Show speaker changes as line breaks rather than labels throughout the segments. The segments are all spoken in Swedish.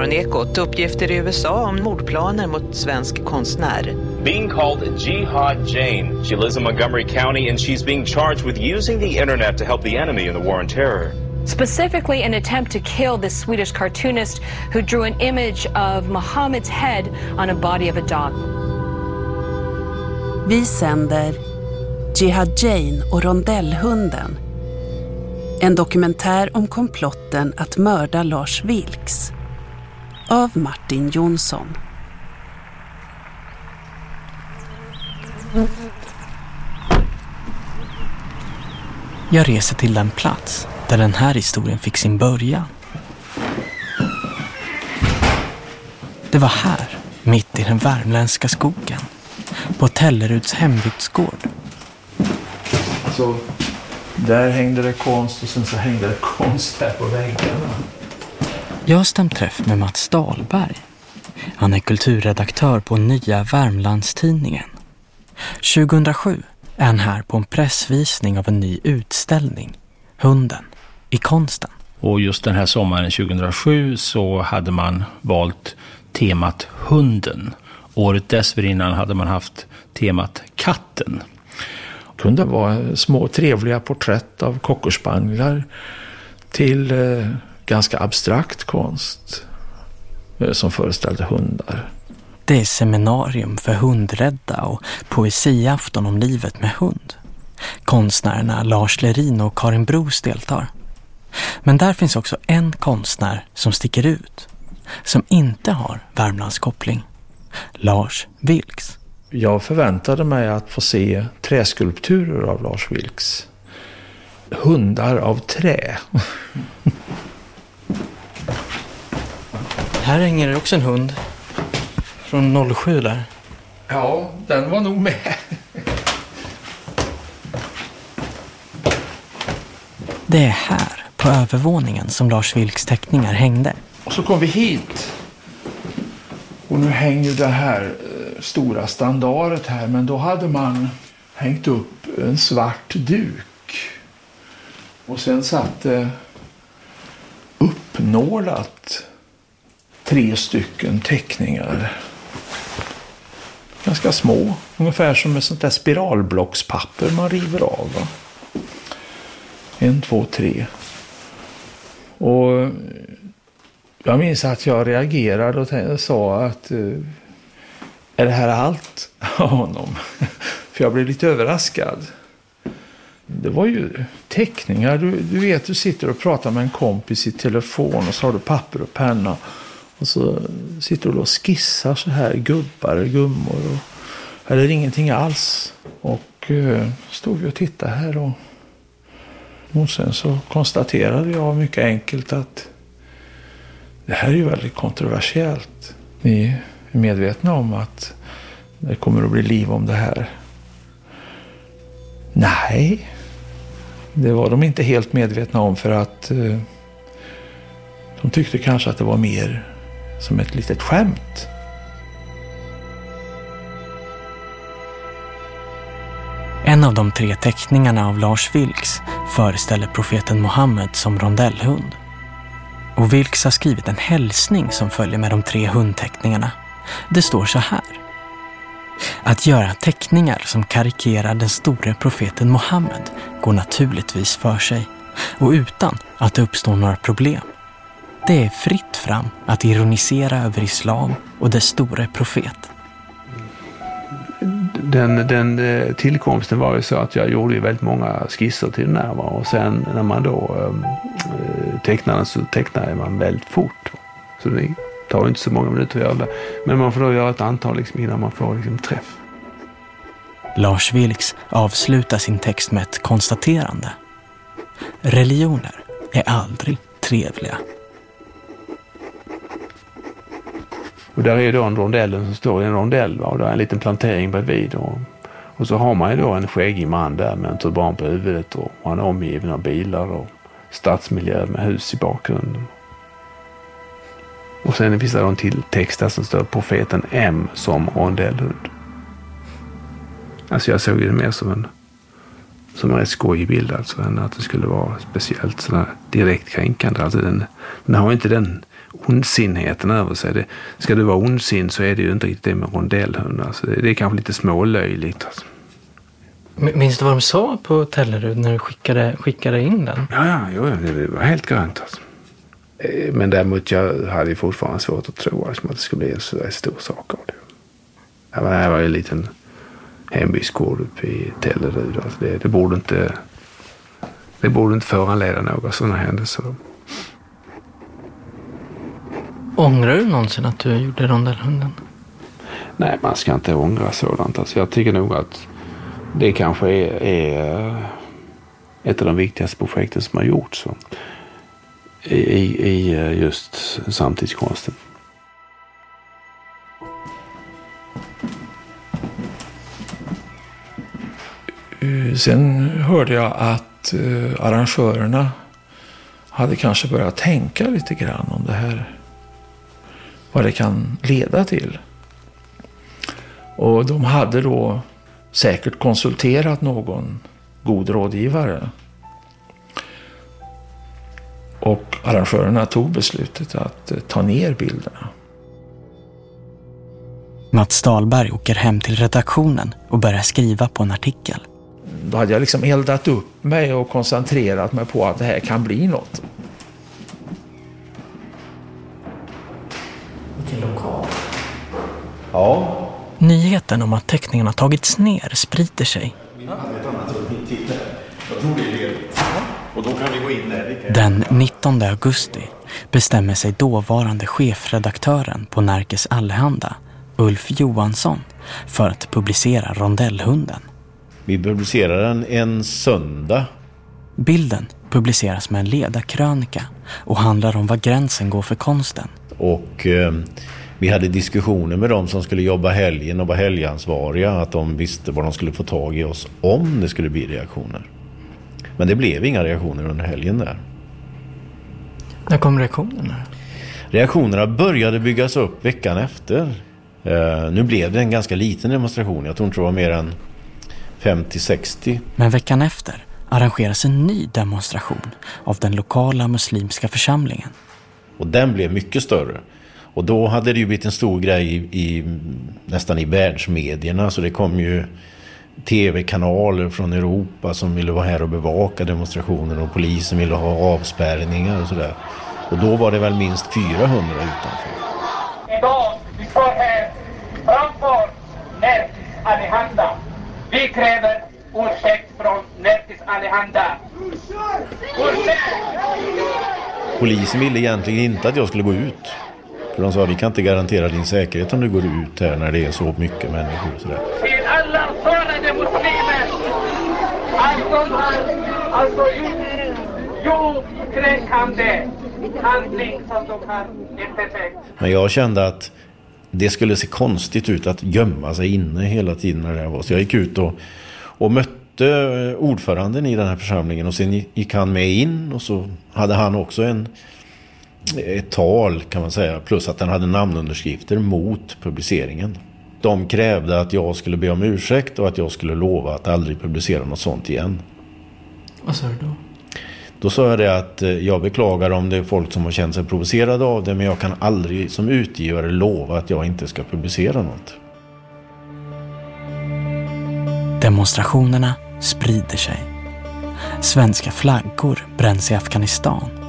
Morgonekot uppgifter i USA om mordplaner mot svensk konstnär.
Being called Jihad Jane. She lives in Montgomery County and she's being charged with using the internet to help the enemy in the war on terror.
Specifically, an attempt to kill this Swedish cartoonist who drew an image of Muhammad's head on a body of a dog.
Vi sänder Jihad Jane och rondellhunden. En dokumentär om komplotten att mörda Lars Vilks. Av Martin Jonsson.
Jag reser till den plats där den här historien fick sin början. Det var här, mitt i den värmländska skogen, på Telleruds hembygdsgård.
Så där hängde det konst och sen så hängde det konst här på väggarna.
Jag har stämt träff med Mats Dahlberg. Han är kulturredaktör på Nya Värmlandstidningen. 2007 är han här på en pressvisning av en ny utställning, Hunden, i konsten.
Och just den här sommaren 2007 så hade man valt temat Hunden. Året dessförinnan hade man haft temat Katten.
Det kunde vara små trevliga porträtt av cockerspanilar till eh, ganska abstrakt konst eh, som föreställde hundar.
Det är seminarium för hundrädda och poesiafton om livet med hund. Konstnärerna Lars Lerin och Karin Bros deltar. Men där finns också en konstnär som sticker ut. Som inte har Värmlandskoppling. Lars Vilks.
Jag förväntade mig att få se träskulpturer av Lars Vilks. Hundar av trä.
Här hänger det också en hund. Från 07 där.
Ja, den var nog med.
Det är här, på övervåningen, som Lars Vilks teckningar hängde.
Och så kom vi hit. Och nu hänger det här eh, stora standardet här. Men då hade man hängt upp en svart duk. Och sen satt det uppnålat tre stycken teckningar. Ganska små. Ungefär som ett sånt där spiralblockspapper man river av. Va? En, två, tre. Och jag minns att jag reagerade och sa att eh, är det här allt av honom? För jag blev lite överraskad. Det var ju teckningar. Du, du vet, du sitter och pratar med en kompis i telefon och så har du papper och penna. Och så sitter du och skissar så här gubbar eller gummor. Och, eller ingenting alls. Och eh, stod vi och tittade här och, och sen så konstaterade jag mycket enkelt att det här är ju väldigt kontroversiellt. Ni är medvetna om att det kommer att bli liv om det här? Nej, det var de inte helt medvetna om för att eh, de tyckte kanske att det var mer som ett litet skämt.
En av de tre teckningarna av Lars Vilks föreställer profeten Mohammed som rondellhund. Och Vilks har skrivit en hälsning som följer med de tre hundteckningarna. Det står så här. Att göra teckningar som karikerar den store profeten Mohammed går naturligtvis för sig och utan att det uppstår några problem. Det är fritt fram att ironisera över islam och dess store profet.
Den, den eh, tillkomsten var ju så att jag gjorde väldigt många skisser till den här. Och sen när man då äh, tecknar den så tecknar man väldigt fort. Så det tar inte så många minuter att göra det. Men man får då göra ett antal liksom, innan man får liksom, träff.
Lars Vilks avslutar sin text med ett konstaterande. Religioner är aldrig trevliga.
Och där är då en rondellen som står i en rondell va? och där är en liten plantering bredvid. Och, och så har man ju då en skäggig man där med en turban på huvudet och han är omgiven av bilar och stadsmiljö med hus i bakgrunden. Och sen finns det en till text där som står profeten M som rondellhund. Alltså jag såg det mer som en, som en rätt skojig bild alltså, än att det skulle vara speciellt sådär direkt kränkande. Alltså den, den har inte den ondsinheten över sig. Det, ska du vara ondsint så är det ju inte riktigt det med rondellhundar. Alltså det, det är kanske lite smålöjligt. Alltså.
Minns du vad de sa på Tellerud när du skickade, skickade in den?
Ja, ja, jo, det var helt grönt alltså. Eh, men däremot jag hade fortfarande svårt att tro att det skulle bli en så stor sak av det. Ja, men det här var ju en liten hembygdsgård uppe i Tellerud. Alltså det, det, borde inte, det borde inte föranleda några sådana händelser.
Ångrar du någonsin att du gjorde rondellhunden?
Nej, man ska inte ångra sådant. Alltså jag tycker nog att det kanske är, är ett av de viktigaste projekten som har gjorts i, i just samtidskonsten.
Eh, sen hörde jag att eh, arrangörerna hade kanske börjat tänka lite grann om det här. Vad det kan leda till. Och de hade då säkert konsulterat någon god rådgivare. Och arrangörerna tog beslutet att eh, ta ner bilderna.
Mats Dahlberg åker hem till redaktionen och börjar skriva på en artikel.
Då hade jag liksom eldat upp mig och koncentrerat mig på att det här kan bli något.
Vilken lokal.
Ja.
Nyheten om att teckningarna tagits ner sprider sig. Den 19 augusti bestämmer sig dåvarande chefredaktören på Närkes Allehanda, Ulf Johansson, för att publicera rondellhunden.
Vi publicerar den en söndag.
Bilden publiceras med en ledarkrönika och handlar om var gränsen går för konsten.
Och eh, vi hade diskussioner med dem som skulle jobba helgen och var helgansvariga. Att de visste var de skulle få tag i oss om det skulle bli reaktioner. Men det blev inga reaktioner under helgen där.
När kom reaktionerna?
Reaktionerna började byggas upp veckan efter. Uh, nu blev det en ganska liten demonstration. Jag tror inte det var mer än 50-60.
Men veckan efter arrangeras en ny demonstration av den lokala muslimska församlingen.
Och den blev mycket större. Och då hade det ju blivit en stor grej i, i nästan i världsmedierna. Så det kom ju tv-kanaler från Europa som ville vara här och bevaka demonstrationen och polisen ville ha avspärrningar och sådär. Och då var det väl minst 400 utanför.
Idag, vi står här framför Nerkis Allehanda. Vi kräver ursäkt från Närkes Allehanda. Ursäkt!
Polisen ville egentligen inte att jag skulle gå ut. För de sa vi kan inte garantera din säkerhet om du går ut här när det är så mycket människor. Och sådär.
Till alla sårade muslimer. Alltså, alltså jordkränkande handling som de har eftertäckt.
Men jag kände att det skulle se konstigt ut att gömma sig inne hela tiden när det var. Så jag gick ut och, och mötte ordföranden i den här församlingen och sen gick han med in och så hade han också en ett tal kan man säga. Plus att den hade namnunderskrifter mot publiceringen. De krävde att jag skulle be om ursäkt och att jag skulle lova att aldrig publicera något sånt igen.
Vad sa du då?
Då sa jag det att eh, jag beklagar om det är folk som har känt sig provocerade av det men jag kan aldrig som utgivare lova att jag inte ska publicera något.
Demonstrationerna sprider sig. Svenska flaggor bränns i Afghanistan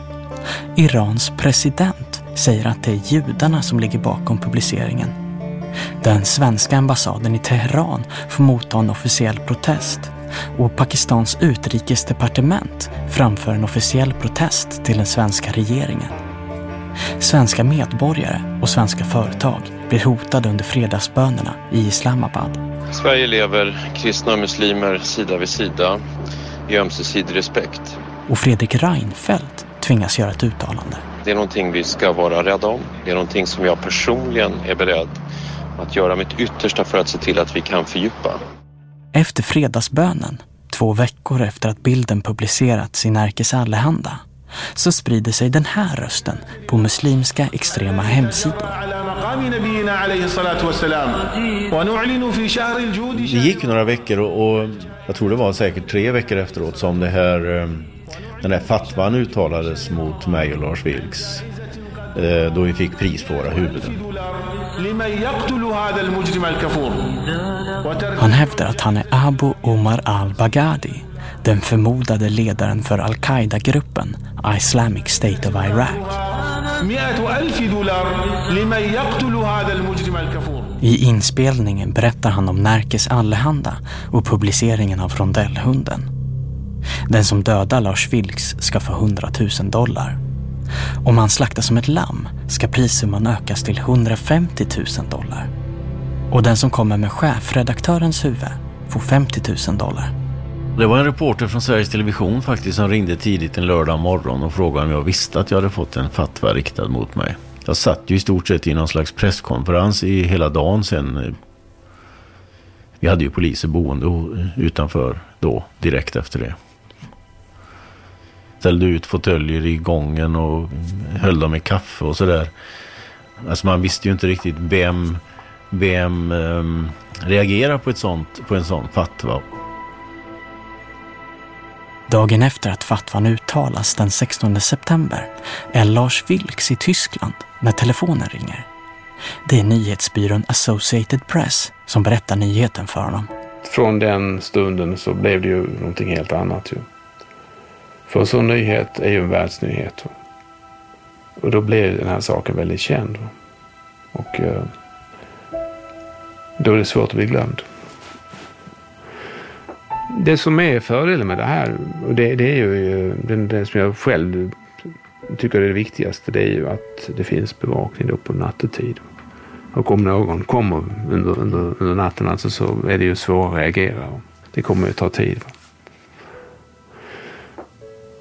Irans president säger att det är judarna som ligger bakom publiceringen. Den svenska ambassaden i Teheran får motta en officiell protest och Pakistans utrikesdepartement framför en officiell protest till den svenska regeringen. Svenska medborgare och svenska företag blir hotade under fredagsbönerna i Islamabad.
Sverige lever kristna och muslimer sida vid sida i ömsesidig respekt.
Och Fredrik Reinfeldt tvingas göra ett uttalande.
Det är någonting vi ska vara rädda om. Det är någonting som jag personligen är beredd att göra mitt yttersta för att se till att vi kan fördjupa.
Efter fredagsbönen, två veckor efter att bilden publicerats i Närkes Allehanda, så sprider sig den här rösten på muslimska extrema hemsidor.
Det gick några veckor och, och jag tror det var säkert tre veckor efteråt som det här ehm, den där fatwan uttalades mot mig och Lars Vilks. eh, då vi fick pris på våra huvuden.
Han hävdar att han är Abu Omar al-Baghdadi, den förmodade ledaren för al-Qaida-gruppen Islamic State of Iraq. I inspelningen berättar han om Närkes Allehanda och publiceringen av rondellhunden. Den som dödar Lars Vilks ska få 100 000 dollar. Om han slaktas som ett lamm ska prissumman ökas till 150 000 dollar. Och den som kommer med chefredaktörens huvud får 50 000 dollar.
Det var en reporter från Sveriges Television faktiskt som ringde tidigt en lördag morgon och frågade om jag visste att jag hade fått en fatwa riktad mot mig. Jag satt ju i stort sett i någon slags presskonferens i hela dagen sen. Vi hade ju poliser boende utanför då, direkt efter det. Ställde ut fåtöljer i gången och höll dem i kaffe och sådär. Alltså man visste ju inte riktigt vem, vem um, reagerar på, ett sånt, på en sån fatwa.
Dagen efter att fatwan uttalas den 16 september är Lars Vilks i Tyskland när telefonen ringer. Det är nyhetsbyrån Associated Press som berättar nyheten för honom.
Från den stunden så blev det ju någonting helt annat. Ju. För en sån nyhet är ju en världsnyhet. Och då blev den här saken väldigt känd. Och eh, då är det svårt att bli glömd. Det som är fördelen med det här, och det, det är ju det, det som jag själv tycker är det viktigaste, det är ju att det finns bevakning då på nattetid. Och om någon kommer under, under, under natten alltså så är det ju svårt att reagera. Det kommer ju ta tid.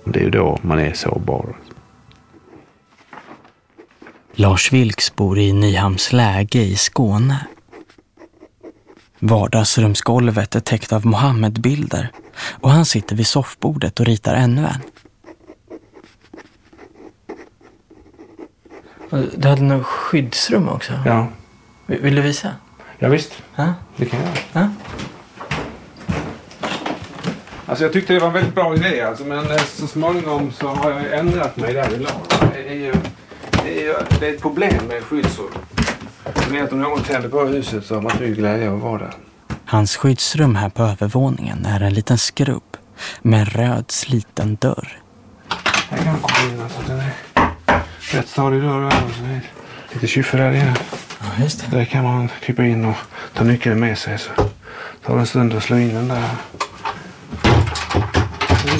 Det är ju då man är sårbar.
Lars Vilks bor i Nyhamns läge i Skåne. Vardagsrumsgolvet är täckt av Mohammed-bilder och han sitter vid soffbordet och ritar ännu en. Du hade något skyddsrum också?
Ja.
Vill du visa?
Ja, visst.
Ja.
Det kan jag.
Ja.
Alltså jag tyckte det var en väldigt bra idé alltså, men eh, så småningom så har jag ändrat mig därvidlag. Det är ju det är, det är ett problem med skyddsrum. Att om någon tänder på huset så har man inte glädje att vara där.
Hans skyddsrum här på övervåningen är en liten skrubb med en röd sliten dörr.
Här kan man komma in alltså. Den är rätt stadig dörr. Alltså. Det är lite kyffe där inne.
Ja, just det.
Där kan man krypa in och ta nyckeln med sig. Så tar en stund att slå in den där.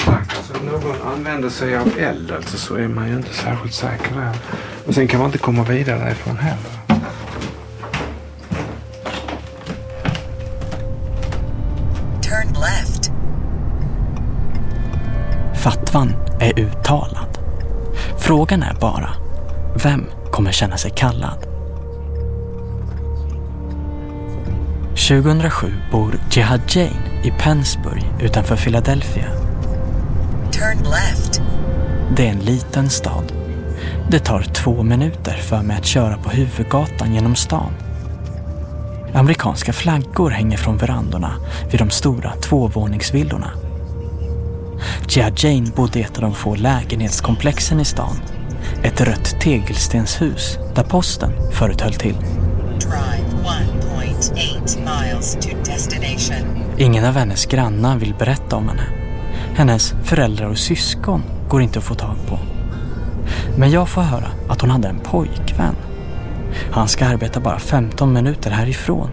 Alltså, om någon använder sig av eld alltså, så är man ju inte särskilt säker där. Och sen kan man inte komma vidare därifrån heller.
Fatwan är uttalad. Frågan är bara, vem kommer känna sig kallad? 2007 bor Jihad Jane i Pennsburg utanför Philadelphia.
Turn left.
Det är en liten stad. Det tar två minuter för mig att köra på huvudgatan genom stan. Amerikanska flaggor hänger från verandorna vid de stora tvåvåningsvillorna. Jihad Jane bodde i ett av de få lägenhetskomplexen i stan. Ett rött tegelstenshus där posten förut höll till. Ingen av hennes grannar vill berätta om henne. Hennes föräldrar och syskon går inte att få tag på. Men jag får höra att hon hade en pojkvän. Han ska arbeta bara 15 minuter härifrån.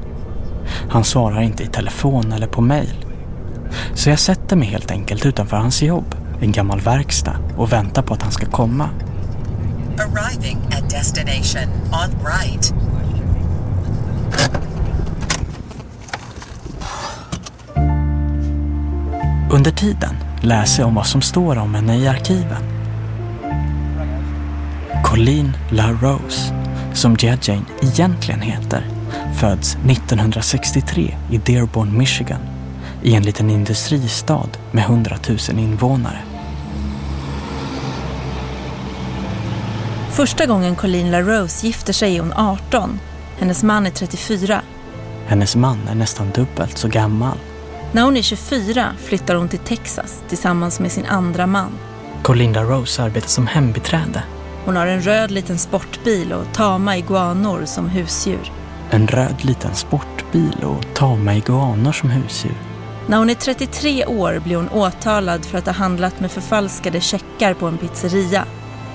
Han svarar inte i telefon eller på mail. Så jag sätter mig helt enkelt utanför hans jobb, en gammal verkstad, och väntar på att han ska komma.
Arriving at destination on right.
Under tiden läser jag om vad som står om henne i arkiven. Colleen LaRose, som Jia Jane egentligen heter, föds 1963 i Dearborn, Michigan, i en liten industristad med 100 000 invånare.
Första gången Colleen LaRose gifter sig är hon 18. Hennes man är 34.
Hennes man är nästan dubbelt så gammal.
När hon är 24 flyttar hon till Texas tillsammans med sin andra man.
Colinda Rose arbetar som hembiträde.
Hon har en röd liten sportbil och tama iguanor som husdjur.
En röd liten sportbil och tama iguanor som husdjur.
När hon är 33 år blir hon åtalad för att ha handlat med förfalskade checkar på en pizzeria.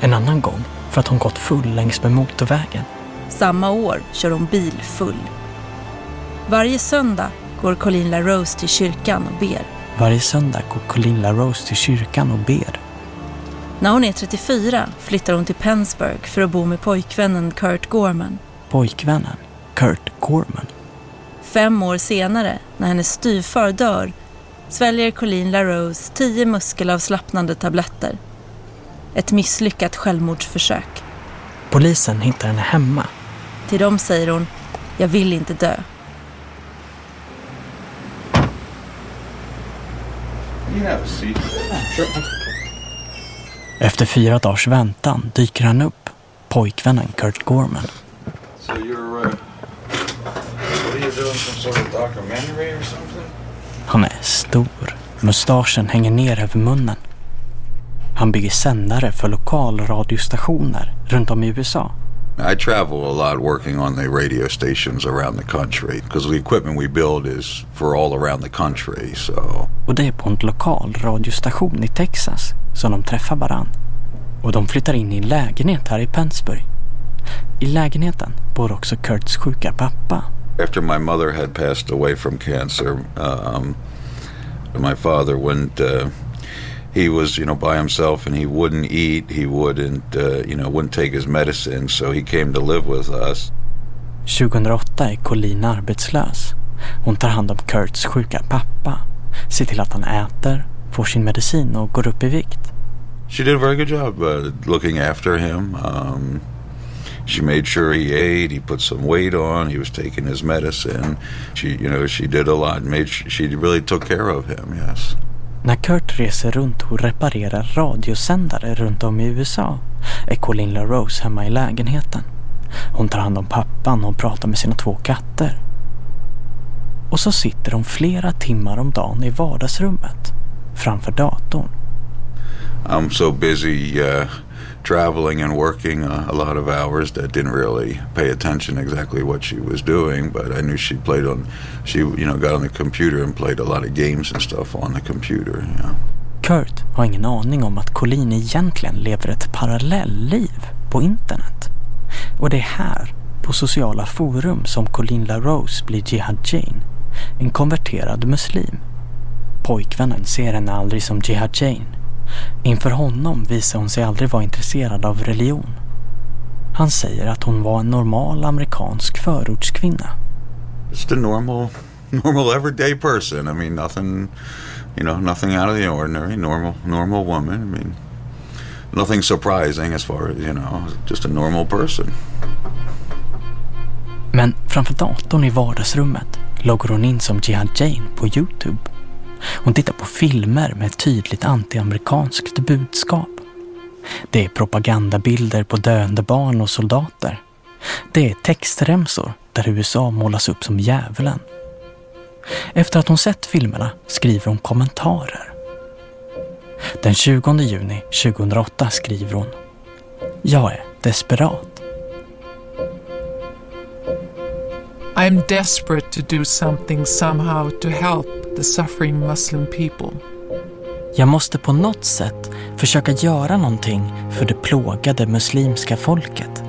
En annan gång för att hon gått full längs med motorvägen.
Samma år kör hon bil full. Varje söndag går Colleen LaRose till kyrkan och ber.
Varje söndag går Colleen LaRose till kyrkan och ber.
När hon är 34 flyttar hon till Pennsburg för att bo med pojkvännen Kurt Gorman.
Pojkvännen Kurt Gorman.
Fem år senare, när hennes styvfar dör, sväljer Colleen LaRose tio muskelavslappnande tabletter. Ett misslyckat självmordsförsök.
Polisen hittar henne hemma.
Till dem säger hon, jag vill inte dö.
Efter fyra dagars väntan dyker han upp, pojkvännen Kurt Gorman.
So you're, uh, what are you doing, some sort of documentary or something?
Han är stor. Mustaschen hänger ner över munnen. Han bygger sändare för lokalradiostationer runt om i USA.
I travel a lot working on the radio stations around the country because the equipment we build is for all around the country. So
Och det är på en lokal radiostation i Texas som de träffar varann. Och de flyttar in i en lägenhet här i Pennsburg. I lägenheten bor också Kurts sjuka pappa.
After my mother had passed away from cancer, um, my father wouldn't. Uh, he was, you know, by himself, and he wouldn't eat. He wouldn't, uh, you know, wouldn't take his medicine. So he came to live with us.
2008 är Colleen arbetslös. Hon tar hand om Kurts sjuka pappa. Ser till att han äter, får sin medicin och går upp i vikt.
She did a very good job uh, looking after him. Um, she made sure he ate. He put some weight on. He was taking his medicine. She, you know, she did a lot. Made she really took care of him. Yes.
När Kurt reser runt och reparerar radiosändare runt om i USA är Colin LaRose hemma i lägenheten. Hon tar hand om pappan och pratar med sina två katter. Och så sitter de flera timmar om dagen i vardagsrummet framför datorn.
I'm so busy uh, traveling and working a, a lot of hours that didn't really pay attention exactly what she was doing. But I knew she played on, she you know got on the computer and played a lot of games and stuff on the computer. Yeah.
Kurt har ingen aning om att Colleen egentligen lever ett parallellliv på internet. Och det är här, på sociala forum, som Colleen LaRose blir Jihad Jane, en konverterad muslim. Pojkvännen ser henne aldrig som Jihad Jane. Inför honom visar hon sig aldrig vara intresserad av religion. Han säger att hon var en normal amerikansk förortskvinna.
Just a normal, normal everyday person. I mean, nothing, you know, nothing out of the ordinary. Normal, normal woman. I mean, nothing surprising as far as you know, just a normal person.
Men framför datorn i vardagsrummet loggar hon in som Jihad Jane på Youtube. Hon tittar på filmer med ett tydligt anti-amerikanskt budskap. Det är propagandabilder på döende barn och soldater. Det är textremsor där USA målas upp som djävulen. Efter att hon sett filmerna skriver hon kommentarer. Den 20 juni 2008 skriver hon Jag är desperat.
I am desperate to do something somehow to help the suffering Muslim people.
Jag måste på något sätt försöka göra någonting för det plågade muslimska folket.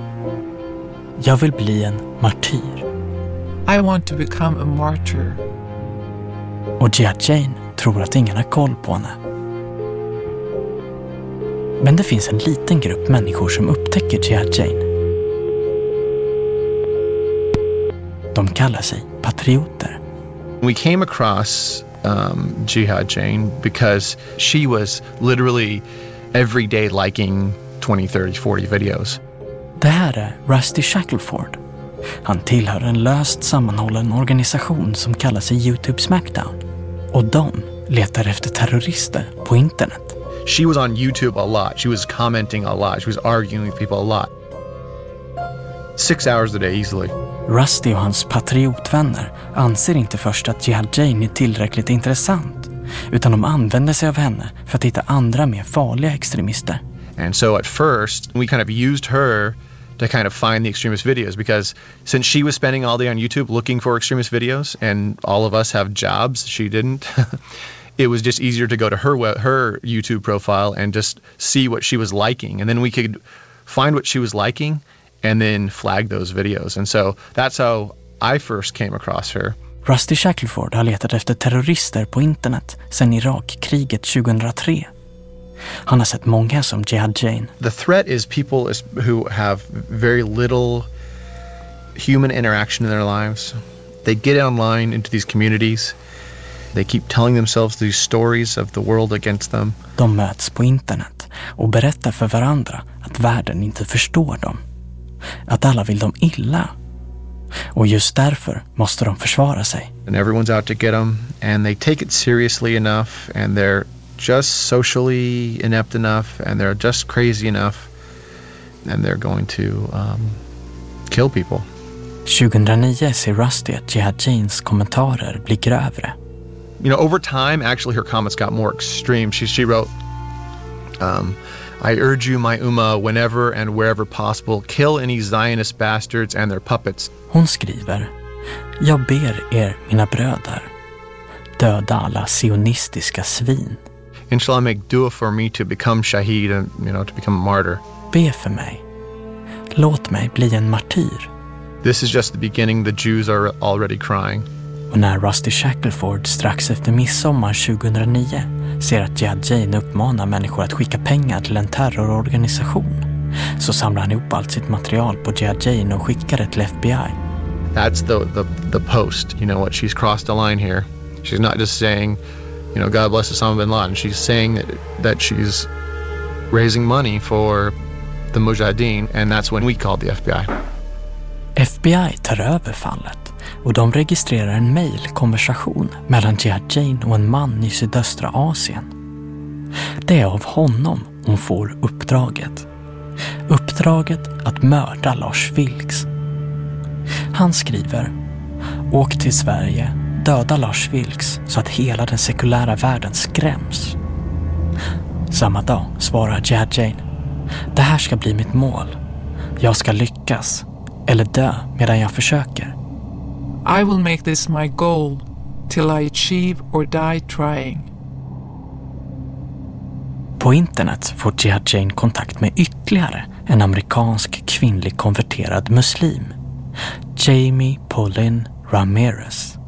Jag vill bli en martyr.
I want to become a martyr.
Och Jihad Jane tror att ingen har koll på henne. Men det finns en liten grupp människor som upptäcker Jihad Jane. De kallar sig patrioter.
We came across um, Jihad Jane because she was literally every day liking 20, 30, 40 videos.
Det här är Rusty Shackleford. Han tillhör en löst sammanhållen organisation som kallar sig Youtube Smackdown. Och de letar efter terrorister på internet.
She was on YouTube a lot. She was commenting a lot. She was arguing with people a lot. Six hours a day easily.
Rusty och hans patriotvänner anser inte först att Jihad Jane är tillräckligt intressant utan de använder sig av henne för att hitta andra mer farliga extremister.
And so at first, we kind of used her to kind of find the extremist videos because since she was spending all day on YouTube looking for extremist videos and all of us have jobs, she didn't. it was just easier to go to her her YouTube profile and just see what she was liking and then we could find what she was liking and then flag those videos. And so that's how I first came across her.
Rusty Shackelford har letat efter terrorister på internet sedan Irakkriget 2003. Han har sett många som Jihad Jane.
The threat is people who have very little human interaction in their lives. They get online into these communities. They keep telling themselves these stories of the world against them.
De möts på internet och berättar för varandra att världen inte förstår dem. Att alla vill dem illa. Och just därför måste de försvara sig.
And everyone's out to get them and they take it seriously enough and they're just socially inept enough and they're just crazy enough and they're going to um, kill people.
2009 ser Rusty att Jihad Janes kommentarer blir grövre.
You know, over time, actually, her comments got more extreme. She, she wrote, um, I urge you, my Ummah, whenever and wherever possible, kill any Zionist bastards and their puppets.
Hon skriver, jag ber er, mina bröder, döda alla sionistiska svin.
Inshallah make dua for me to become shahid and, you know, to become a martyr.
Be för mig. Låt mig bli en martyr.
This is just the beginning. The Jews are already crying.
Och när Rusty Shackelford strax efter midsommar 2009 ser att Jihad Jane uppmanar människor att skicka pengar till en terrororganisation så samlar han ihop allt sitt material på Jihad Jane och skickar det till FBI.
That's the, the, the post. You know what? She's crossed a line here. She's not just saying, you know, God bless Osama bin Laden. She's saying that, that she's raising money for the Mujahideen and that's when we called the FBI.
FBI tar över fallet och de registrerar en mejlkonversation mellan Jihad Jane och en man i sydöstra Asien. Det är av honom hon får uppdraget. Uppdraget att mörda Lars Vilks. Han skriver Åk till Sverige, döda Lars Vilks så att hela den sekulära världen skräms. Samma dag svarar Jihad Jane Det här ska bli mitt mål. Jag ska lyckas eller dö medan jag försöker.
I will make this my goal till I achieve or die trying.
På internet får Jihad Jane kontakt med ytterligare en amerikansk kvinnlig konverterad muslim. Jamie Pauline Ramirez.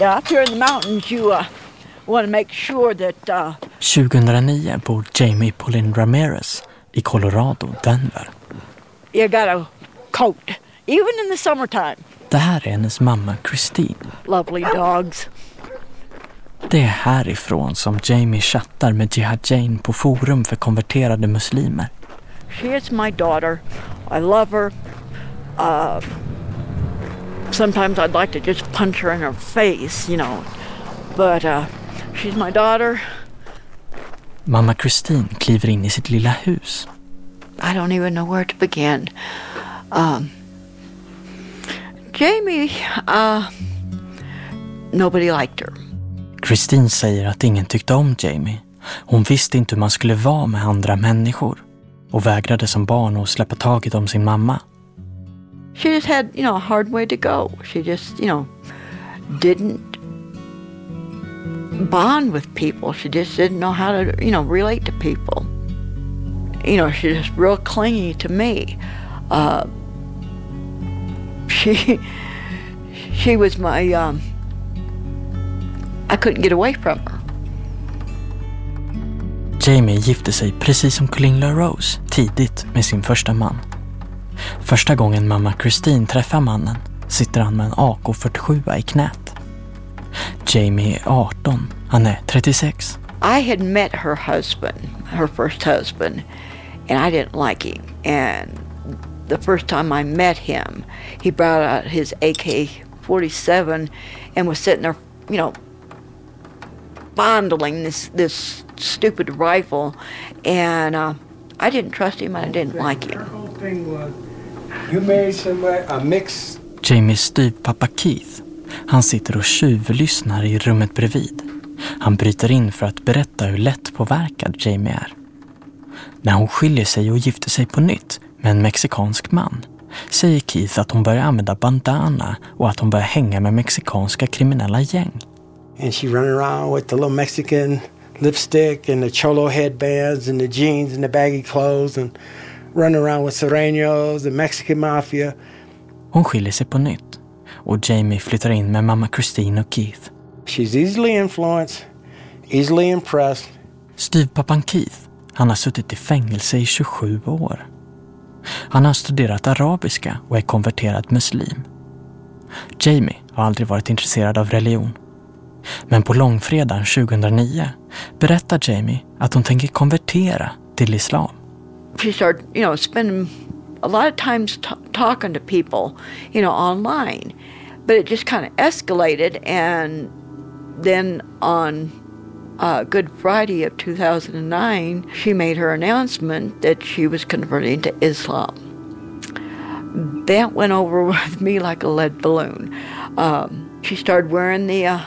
Yeah, up here in the mountains you uh, want to make sure that... Uh...
2009 bor Jamie Pauline Ramirez i Colorado, Denver.
You got coat, even in the summertime.
Det här är hennes mamma Christine.
Lovely dogs.
Det är härifrån som Jamie chattar med Jihad Jane på forum för konverterade muslimer.
She is my daughter. I love her. Uh, sometimes I'd like to just punch her in her face, you know. But uh, she's my daughter.
Mamma Christine kliver in i sitt lilla hus.
I don't even know where to begin. Um, Jamie, uh, nobody liked her.
Christine säger att ingen tyckte om Jamie. Hon visste inte hur man skulle vara med andra människor och vägrade som barn att släppa taget om sin mamma.
She just had, you know, a hard way to go. She just, you know, didn't bond with people. She just didn't know how to, you know, relate to people. You know, she's just real clingy to me. Uh, she she was my um, I couldn't get away from her.
Jamie gifte sig precis som Colin LaRose tidigt med sin första man. Första gången mamma Christine träffar mannen sitter han med en AK47 i knät. Jamie är 18, han är 36.
I had met her husband, her first husband, and I didn't like him. And the first time I met him, he brought out his AK-47 and was sitting there, you know, fondling this this stupid rifle, and uh, I didn't trust him and I didn't like him.
Your whole thing was You married somebody, a mix.
Jamies styvpappa Keith, han sitter och tjuvlyssnar i rummet bredvid. Han bryter in för att berätta hur lätt påverkad Jamie är. När hon skiljer sig och gifter sig på nytt med en mexikansk man säger Keith att hon börjar använda bandana och att hon börjar hänga med mexikanska kriminella gäng.
And she running around with the little Mexican lipstick and the cholo headbands and the jeans and the baggy clothes and running around with Serenos, the Mexican mafia.
Hon skiljer sig på nytt och Jamie flyttar in med mamma Christine och Keith.
She's easily influenced, easily impressed.
Styvpappan Keith, han har suttit i fängelse i 27 år. Han har studerat arabiska och är konverterad muslim. Jamie har aldrig varit intresserad av religion. Men på långfredagen 2009 berättar Jamie att hon tänker konvertera till islam.
She started, you know, spending a lot of times talking to people, you know, online. But it just kind of escalated, and then on uh, Good Friday of 2009, she made her announcement that she was converting to Islam. That went over with me like a lead balloon. Um, she started wearing the uh,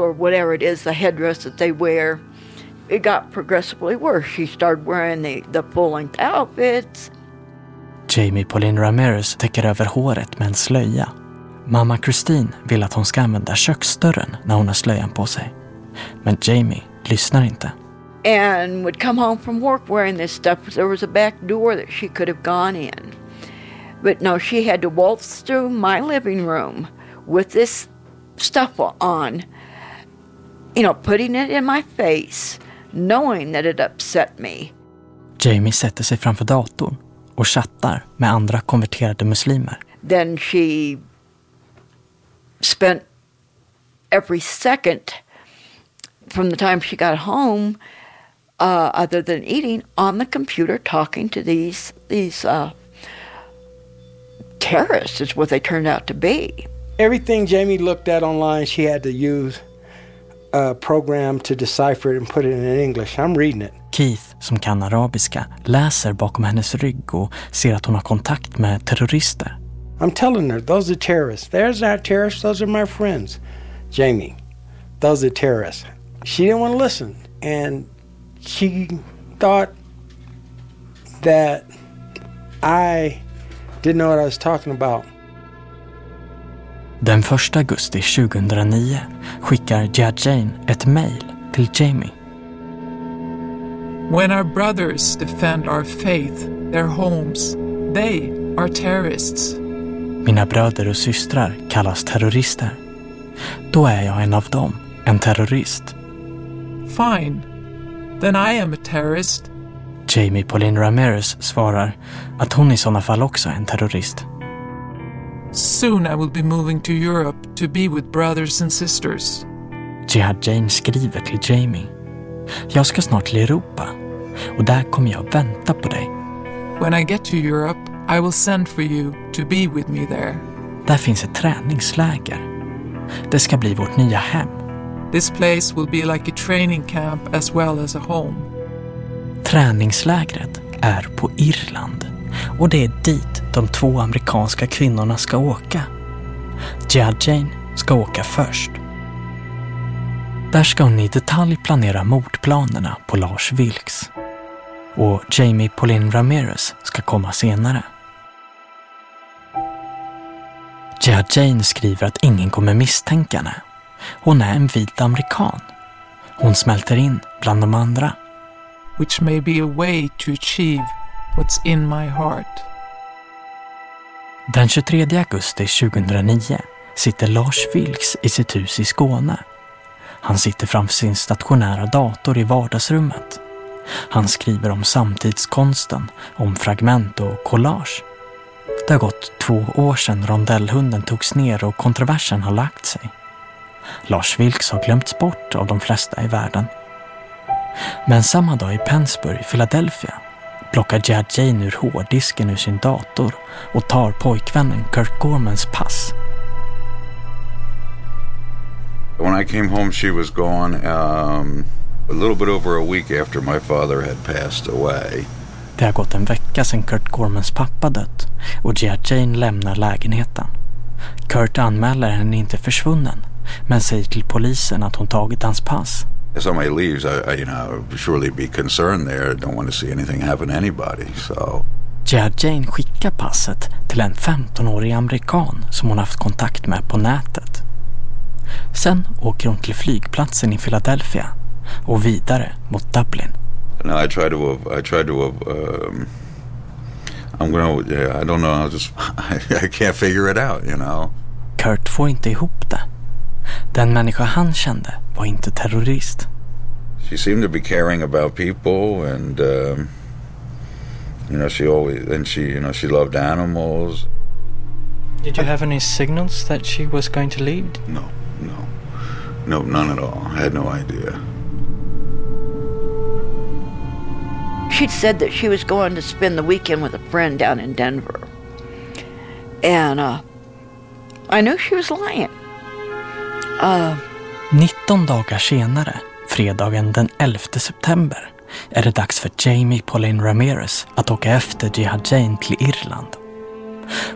or whatever it is, the headdress that they wear. It got progressively worse. She started wearing the, the full length outfits.
Jamie Pauline Ramirez täcker över håret med en slöja. Mamma Christine vill att hon ska använda köksdörren när hon har slöjan på sig. Men Jamie lyssnar inte.
and would come home from work wearing this stuff. There was a back door that she could have gone in. But no, she had to waltz through my living room with this stuff on, you know, putting it in my face, knowing that it upset me.
Jamie sätter sig framför datorn och chattar med andra konverterade muslimer.
Then she spent every second from the time she got home, uh, other than eating, on the computer talking to these these uh, terrorists. Is what they turned out to be.
Everything Jamie looked at online, she had to use a program to decipher it and put it in English. I'm reading it.
Keith, som kan arabiska, läser bakom hennes rygg och ser att hon har kontakt med terrorister.
I'm telling her, those are terrorists. There's not terrorists, those are my friends. Jamie, those are terrorists. She didn't want to listen. And she thought that I didn't know what I was talking about.
Den 1 augusti 2009 skickar Jia Jane ett mejl till Jamie.
When our brothers defend our faith, their homes, they are terrorists.
Mina bröder och systrar kallas terrorister. Då är jag en av dem, en terrorist.
Fine. Then I am a terrorist.
Jamie Pauline Ramirez svarar att hon i sådana fall också är en terrorist.
Soon I will be moving to Europe to be with brothers and sisters.
Jihad Jane skriver till Jamie. Jag ska snart till Europa och där kommer jag vänta på dig.
When I get to Europe, I will send for you to be with me there.
Där finns ett träningsläger. Det ska bli vårt nya hem.
This place will be like a training camp as well as a home.
Träningslägret är på Irland och det är dit de två amerikanska kvinnorna ska åka. Jihad Jane ska åka först. Där ska hon i detalj planera mordplanerna på Lars Vilks. Och Jamie Pauline Ramirez ska komma senare. Jihad Jane skriver att ingen kommer misstänka henne. Hon är en vit amerikan. Hon smälter in bland de andra.
which may be a way to achieve what's in my heart.
Den 23 augusti 2009 sitter Lars Vilks i sitt hus i Skåne. Han sitter framför sin stationära dator i vardagsrummet. Han skriver om samtidskonsten, om fragment och collage. Det har gått två år sedan rondellhunden togs ner och kontroversen har lagt sig. Lars Vilks har glömts bort av de flesta i världen. Men samma dag i Pennsburg, Philadelphia, plockar Jad Jane ur hårddisken ur sin dator och tar pojkvännen Kurt Gormans pass.
When I came home, she was gone. Um, a little bit over a week after my father had passed away.
Det har gått en vecka sedan Kurt Gormans pappa dött och Jad Jane lämnar lägenheten. Kurt anmäler henne inte försvunnen men säger till polisen att hon tagit hans pass.
If somebody leaves, I, I you know, surely be concerned there. Don't want to see anything happen to anybody. So
Jihad Jane skickar passet till en 15-årig amerikan som hon haft kontakt med på nätet. Sen åker hon till flygplatsen i Philadelphia och vidare mot Dublin.
no, I try to. I try to. Um, I'm gonna. Yeah, I don't know. I just. I can't figure it out. You know.
Kurt får inte ihop det. Den människa han kände var inte terrorist.
She seemed to be caring about people, and um, you know, she always and she, you know, she loved animals.
Did you have any signals that she was going to leave?
No, no, no, none at all. I had no idea.
She'd said that she was going to spend the weekend with a friend down in Denver. And uh, I knew she was lying. Uh,
19 dagar senare, fredagen den 11 september, är det dags för Jamie Pauline Ramirez att åka efter Jihad Jane till Irland.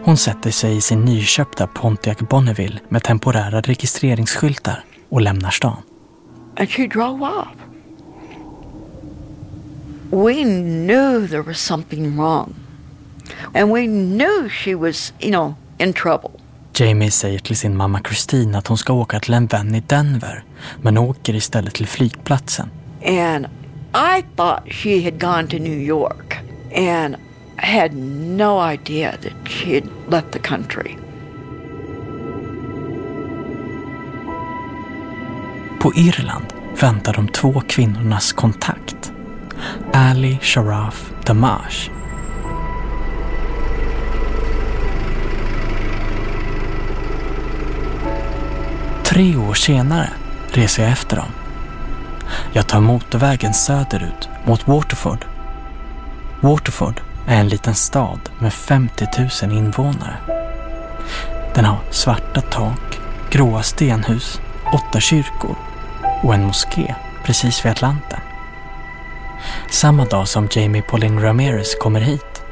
Hon sätter sig i sin nyköpta Pontiac Bonneville med temporära registreringsskyltar och lämnar stan.
and she drove up. We knew there was something wrong. And we knew she was, you know, in trouble.
Jamie säger till sin mamma Christine att hon ska åka till en vän i Denver, men åker istället till flygplatsen.
And I thought she had gone to New York. And had no idea that she had left the country.
På Irland väntar de två kvinnornas kontakt. Ali Sharaf Damash. Tre år senare reser jag efter dem. Jag tar motorvägen söderut mot Waterford. Waterford är en liten stad med 50 000 invånare. Den har svarta tak, gråa stenhus, åtta kyrkor och en moské precis vid Atlanten. Samma dag som Jamie Pauline Ramirez kommer hit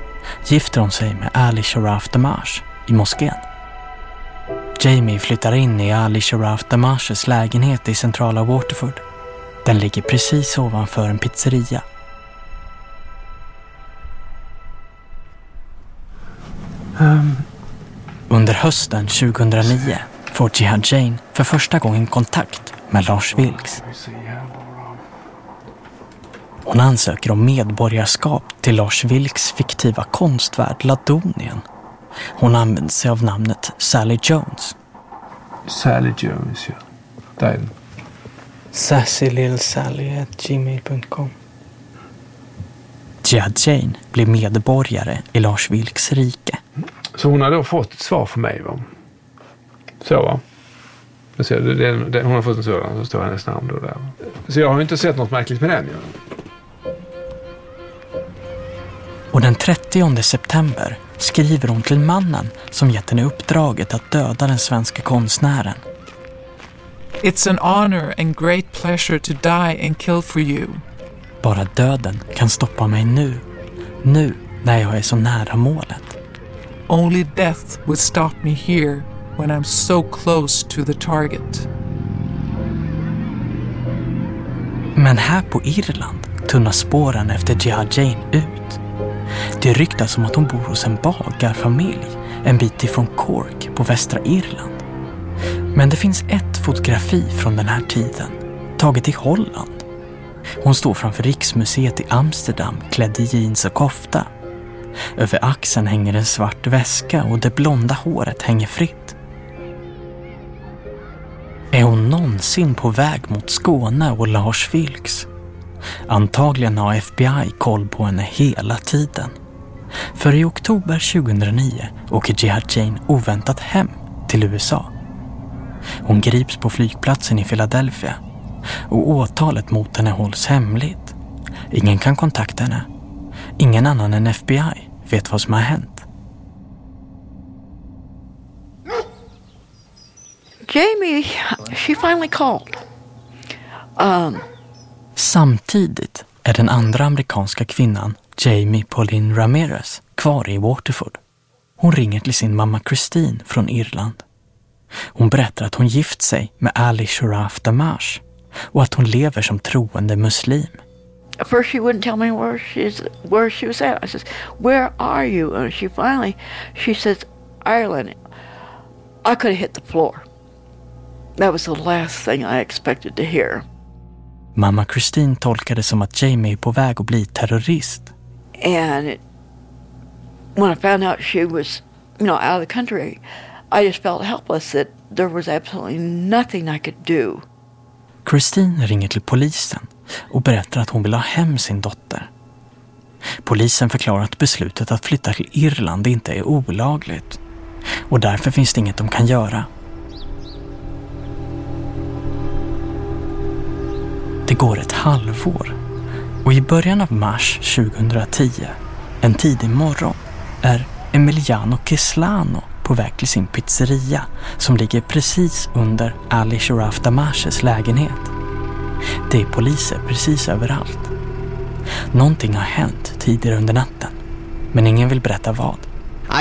gifter hon sig med Ali Sharaf Damash i moskén. Jamie flyttar in i Ali Sharaf Damashes lägenhet i centrala Waterford. Den ligger precis ovanför en pizzeria. Under hösten 2009 får Jihad Jane för första gången kontakt med Lars Vilks. Hon ansöker om medborgarskap till Lars Vilks fiktiva konstvärld Ladonien. Hon använder sig av namnet Sally Jones.
Sally Jones, ja. Den.
sassylillsally.gmail.com Jihad Jane blir medborgare i Lars Vilks rike.
Så hon har då fått ett svar från mig. Va? Så va? Hon har fått en sådan, så står hennes namn då där. Så jag har inte sett något märkligt med den. Ja.
Och den 30 september skriver hon till mannen som gett henne uppdraget att döda den svenska konstnären.
It's an honor and great pleasure to die and kill for you.
Bara döden kan stoppa mig nu. Nu när jag är så nära målet.
Only death would stop me here when I'm so close to the target.
Men här på Irland tunnas spåren efter Jihad Jane ut. Det ryktas om att hon bor hos en bagarfamilj en bit ifrån Cork på västra Irland. Men det finns ett fotografi från den här tiden, taget i Holland. Hon står framför Riksmuseet i Amsterdam klädd i jeans och kofta. Över axeln hänger en svart väska och det blonda håret hänger fritt. Är hon någonsin på väg mot Skåne och Lars Vilks? Antagligen har FBI koll på henne hela tiden. För i oktober 2009 åker Jihad Jane oväntat hem till USA. Hon grips på flygplatsen i Philadelphia och åtalet mot henne hålls hemligt. Ingen kan kontakta henne. Ingen annan än FBI vet vad som har hänt.
Jamie, she finally called. Um,
Samtidigt är den andra amerikanska kvinnan, Jamie Pauline Ramirez, kvar i Waterford. Hon ringer till sin mamma Christine från Irland. Hon berättar att hon gift sig med Ali Sharaf Damash och att hon lever som troende muslim.
At first, she wouldn't tell me where she's where she was at. I says, "Where are you?" And she finally, she says, "Ireland." I could have hit the floor. That was the last thing I expected to hear.
Mamma Christine tolkade det som att Jamie är på väg att bli terrorist.
And when I found out she was, you know, out of the country, I just felt helpless that there was absolutely nothing I could do.
Christine ringer till polisen och berättar att hon vill ha hem sin dotter. Polisen förklarar att beslutet att flytta till Irland inte är olagligt och därför finns det inget de kan göra. Det går ett halvår och i början av mars 2010, en tidig morgon, är Emiliano Kislano på väg till sin pizzeria som ligger precis under Ali Sharaf Damashes lägenhet. Det är poliser precis överallt. Någonting har hänt tidigare under natten, men ingen vill berätta vad.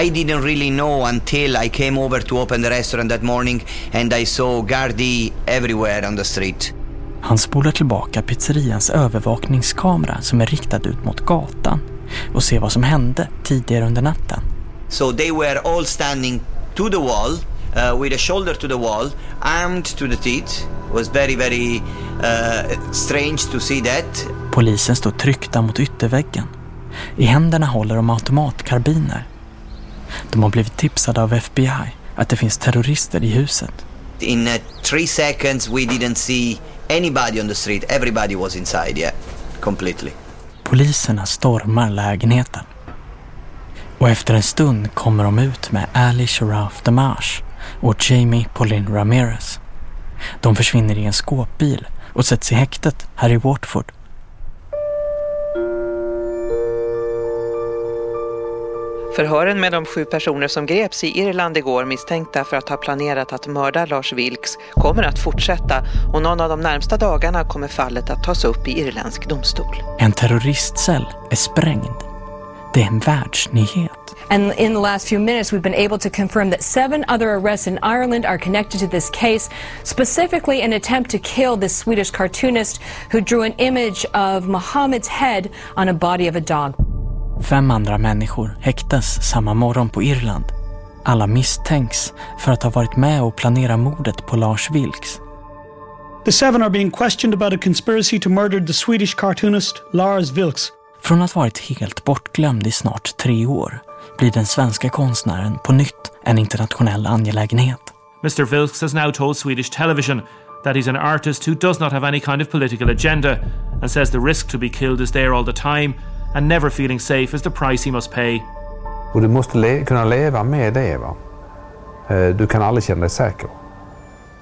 I didn't really know until I came over to open the restaurant that morning and I saw Gardi everywhere on the street.
Han spolar tillbaka pizzerians övervakningskamera som är riktad ut mot gatan och ser vad som hände tidigare under natten.
So they were all standing to the wall uh, with a shoulder to the wall, armed to the teeth. It was very, very uh, strange to see that.
Polisen står tryckta mot ytterväggen. I händerna håller de automatkarbiner. De har blivit tipsade av FBI att det finns terrorister i huset.
In uh, three seconds we didn't see anybody on the street. Everybody was inside, yeah, completely.
Poliserna stormar lägenheten. Och efter en stund kommer de ut med Ali Sharaf Damash och Jamie Pauline Ramirez. De försvinner i en skåpbil och sätts i häktet här i Watford.
Förhören med de sju personer som greps i Irland igår misstänkta för att ha planerat att mörda Lars Vilks kommer att fortsätta och någon av de närmsta dagarna kommer fallet att tas upp i irländsk domstol.
En terroristcell är sprängd. Det är en världsnyhet.
And in the last few minutes, we've been able to confirm that seven other arrests in Ireland are connected to this case, specifically an attempt to kill this Swedish cartoonist who drew an image of Muhammad's head on a body of a dog.
Fem andra människor häktas samma morgon på Irland. Alla misstänks för att ha varit med och planera mordet på Lars Vilks.
The seven are being questioned about a conspiracy to murder the Swedish cartoonist Lars Vilks.
Från att varit helt bortglömd i snart tre år blir den svenska konstnären på nytt en internationell angelägenhet.
Mr. Vilks has now told Swedish television that he's an artist who does not have any kind of political agenda and says the risk to be killed is there all the time and never feeling safe is the price he must pay.
Och du måste le kunna leva med det. Va? Eh, Du kan aldrig känna dig säker.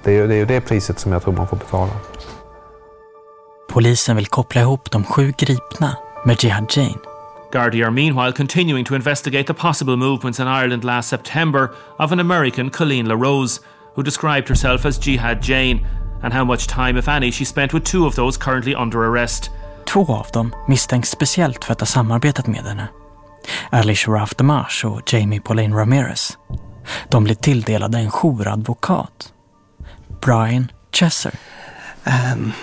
Det är, det är det priset som jag tror man får betala.
Polisen vill koppla ihop de sju gripna med Jihad Jane.
Gardaí are meanwhile continuing to investigate the possible movements in Ireland last September of an American, Colleen LaRose, who described herself as Jihad Jane, and how much time, if any, she spent with two of those currently under arrest.
Två av dem misstänks speciellt för att ha samarbetat med henne. Ali Sharaf Damash och Jamie Pauline Ramirez. De blir tilldelade en jouradvokat. Brian Chesser.
Um,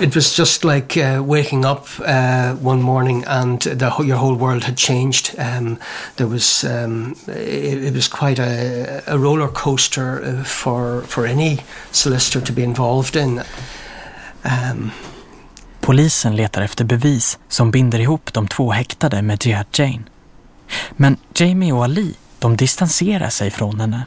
it was just like uh, waking up uh, one morning and the, your whole world had changed. Um, there was um, it, it was quite a, a roller coaster uh, for for any solicitor to be involved in. Um,
Polisen letar efter bevis som binder ihop de två häktade med Jihad Jane. Men Jamie och Ali, de distanserar sig från henne.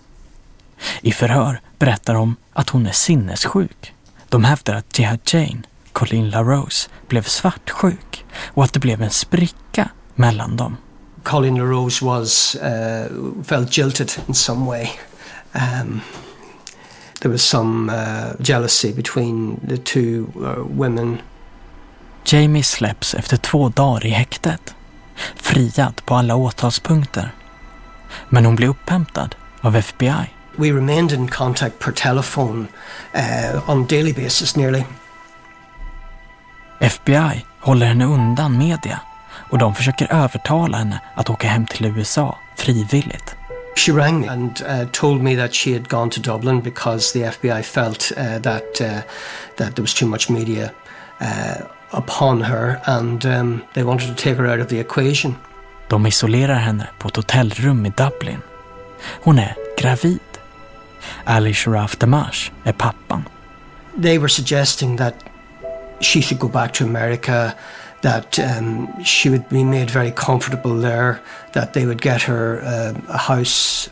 I förhör berättar de att hon är sinnessjuk. De hävdar att Jihad Jane, Colleen LaRose, blev svartsjuk och att det blev en spricka mellan dem.
Colin LaRose was uh, felt jilted in some way. Um, there was some uh, jealousy between the two uh, women.
Jamie släpps efter två dagar i häktet. Friad på alla åtalspunkter. Men hon blir upphämtad av FBI.
We remained in contact per telephone uh, on daily basis nearly.
FBI håller henne undan media och de försöker övertala henne att åka hem till USA frivilligt.
She rang me and uh, told me that she had gone to Dublin because the FBI felt uh, that uh, that there was too much media uh, upon her and um, they wanted to take her out of the equation.
De isolerar henne på ett hotellrum i Dublin. Hon är gravid. Ali Sharaf Damash är pappan.
They were suggesting that she should go back to America, that um, she would be made very comfortable there, that they would get her uh, a house.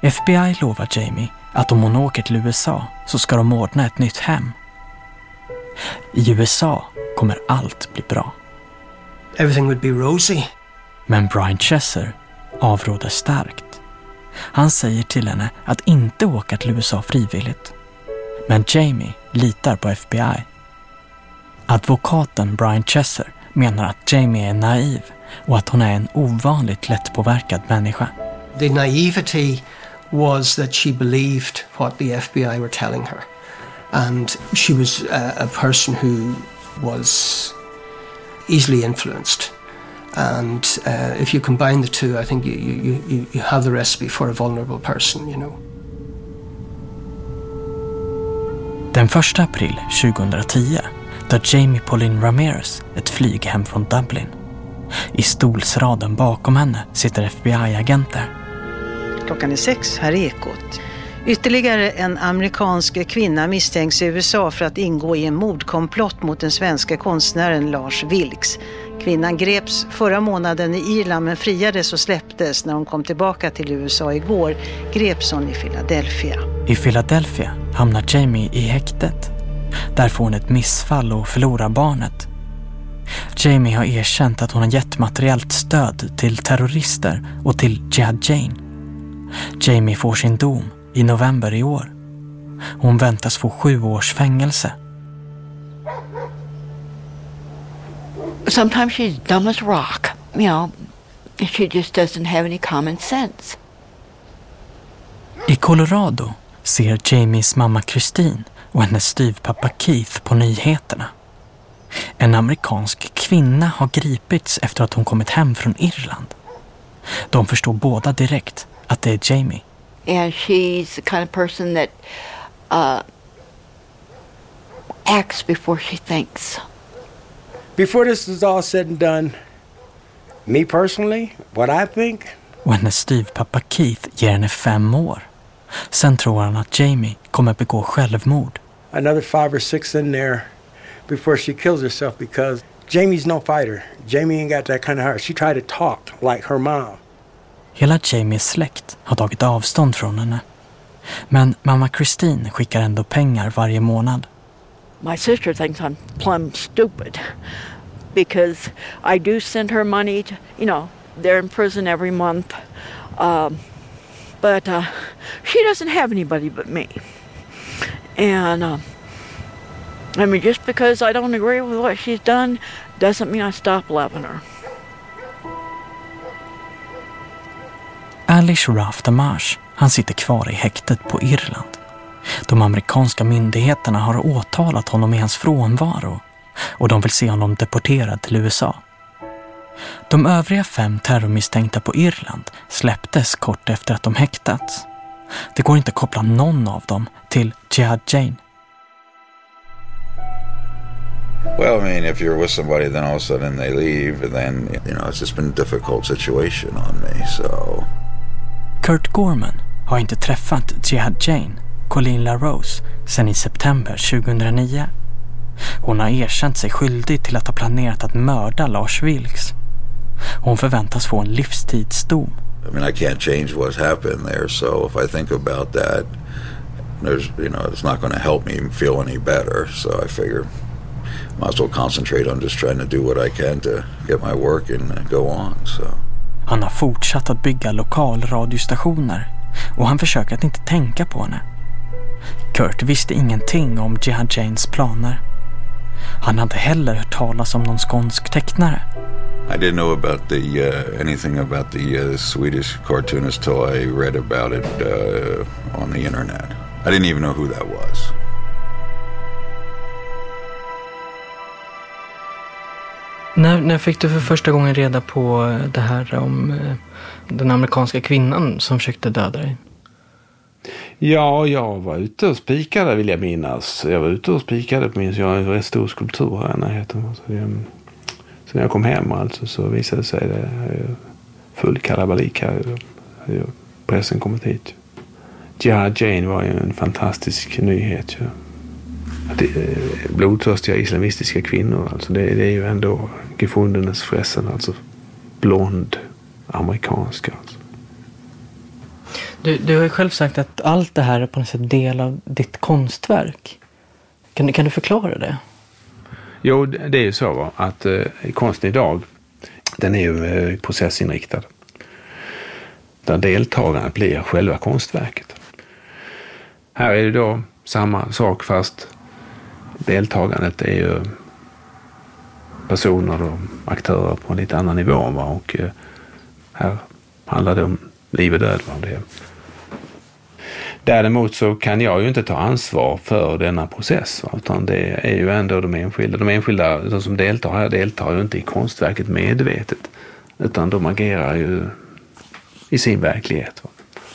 FBI lovar Jamie att om hon åker till USA så ska de ordna ett nytt hem. I USA kommer allt bli bra.
Everything would be rosy.
Men Brian Chesser avråder starkt. Han säger till henne att inte åka till USA frivilligt. Men Jamie litar på FBI. Advokaten Brian Chesser menar att Jamie är naiv och att hon är en ovanligt lättpåverkad människa.
The naivety was that she believed what the FBI were telling her. And she was a, person who was easily influenced. And uh, if you combine the two, I think you, you, you, you have the recipe for a vulnerable person, you know.
Den 1 april 2010 tar Jamie Pauline Ramirez ett flyg hem från Dublin. I stolsraden bakom henne sitter FBI-agenter.
Klockan är sex, här är Ekot. Ytterligare en amerikansk kvinna misstänks i USA för att ingå i en mordkomplott mot den svenska konstnären Lars Vilks. Kvinnan greps förra månaden i Irland men friades och släpptes. När hon kom tillbaka till USA igår greps hon i Philadelphia.
I Philadelphia hamnar Jamie i häktet. Där får hon ett missfall och förlorar barnet. Jamie har erkänt att hon har gett materiellt stöd till terrorister och till Jihad Jane. Jamie får sin dom i november i år. Hon väntas få sju års fängelse.
Sometimes she's dumb as rock. You know, she just doesn't have any common sense.
I Colorado ser Jamies mamma Christine och hennes styvpappa Keith på nyheterna. En amerikansk kvinna har gripits efter att hon kommit hem från Irland. De förstår båda direkt att det är Jamie.
And she's the kind of person that uh, acts before she thinks.
Before this is all said and done, me personally, what I think,
Och hennes styvpappa Keith ger henne fem år. Sen tror han att Jamie kommer begå självmord.
another five or six in there before she kills herself because Jamie's no fighter. Jamie ain't got that kind of heart. She tried to talk like her mom.
Hela Jamies släkt har tagit avstånd från henne. Men mamma Christine skickar ändå pengar varje månad.
My sister thinks I'm plumb stupid because I do send her money. To, you know, they're in prison every month, um, but uh, she doesn't have anybody but me. And uh, I mean, just because I don't agree with what she's done doesn't mean I stop loving her.
Alish Raf Damash, han sitter kvar i häktet på Irland. De amerikanska myndigheterna har åtalat honom i hans frånvaro och de vill se honom deporterad till USA. De övriga fem terrormisstänkta på Irland släpptes kort efter att de häktats. Det går inte att koppla någon av dem till Jihad Jane.
Well, I mean, if you're with somebody, then all of a sudden they leave, and then you know it's just been a difficult situation on me. So
Kurt Gorman har inte träffat Jihad Jane, Colleen LaRose, sedan i september 2009. Hon har erkänt sig skyldig till att ha planerat att mörda Lars Vilks. Hon förväntas få en livstidsdom.
I mean, I can't change what's happened there. So if I think about that, there's you know it's not going to help me feel any better. So I figure might as well concentrate on just trying to do what I can to get my work and go on. So.
Han har fortsatt att bygga lokalradiostationer och han försöker att inte tänka på henne. Kurt visste ingenting om Jihad Janes planer. Han hade heller hört talas om någon skånsk tecknare.
I didn't know about the uh, anything about the uh, Swedish cartoonist till I read about it uh, on the internet. I didn't even know who that was.
När, när fick du för första gången reda på det här om eh, den amerikanska kvinnan som försökte döda dig?
Ja, jag var ute och spikade vill jag minnas. Jag var ute och spikade på min, jag har en rätt stor skulptur här i närheten. Så, det, så när jag kom hem alltså så visade det sig det full kalabalik här. Pressen kommit hit. Jihad Jane var ju en fantastisk nyhet. Ja. Det, blodtörstiga islamistiska kvinnor, alltså det, det är ju ändå gefundenes fressen, alltså blond amerikanska. Alltså.
Du, du har ju själv sagt att allt det här är på något sätt del av ditt konstverk. Kan, kan du förklara det?
Jo, det är ju så att eh, konsten idag, den är ju eh, processinriktad. Där deltagandet blir själva konstverket. Här är det då samma sak fast deltagandet är ju personer och aktörer på en lite annan nivå. Va? Och eh, här handlar det om liv och död. Va? Det. Däremot så kan jag ju inte ta ansvar för denna process. Va? Utan det är ju ändå de enskilda. De enskilda de som deltar här deltar ju inte i konstverket medvetet. Utan de agerar ju i sin verklighet. Va?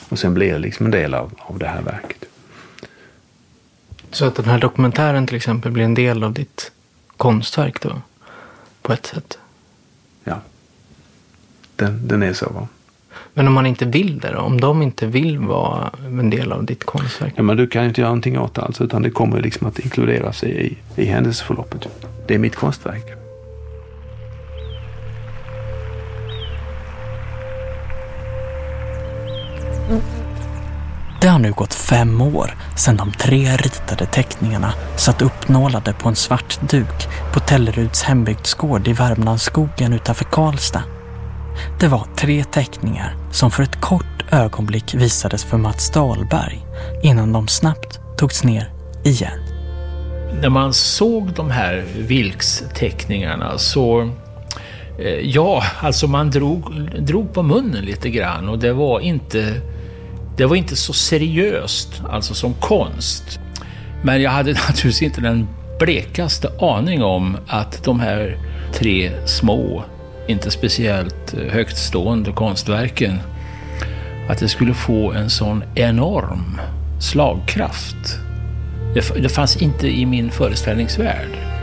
Och sen blir det liksom en del av, av det här verket.
Så att den här dokumentären till exempel blir en del av ditt konstverk då? På ett sätt?
Ja. Den, den är så va.
Men om man inte vill det då? Om de inte vill vara en del av ditt konstverk?
Ja, men du kan inte göra någonting åt det alls, utan det kommer liksom att inkluderas i, i, händelseförloppet. Det är mitt konstverk.
Det har nu gått fem år sedan de tre ritade teckningarna satt uppnålade på en svart duk på Telleruds hembygdsgård i Värmlandsskogen utanför Karlstad. Det var tre teckningar som för ett kort ögonblick visades för Mats Dahlberg innan de snabbt togs ner igen.
När man såg de här Vilks-teckningarna så eh, Ja, alltså man drog, drog på munnen lite grann och det var inte det var inte så seriöst, alltså som konst. Men jag hade naturligtvis inte den blekaste aning om att de här tre små, inte speciellt eh, högtstående konstverken, att det skulle få en sån enorm slagkraft. Det, det fanns inte i min föreställningsvärld.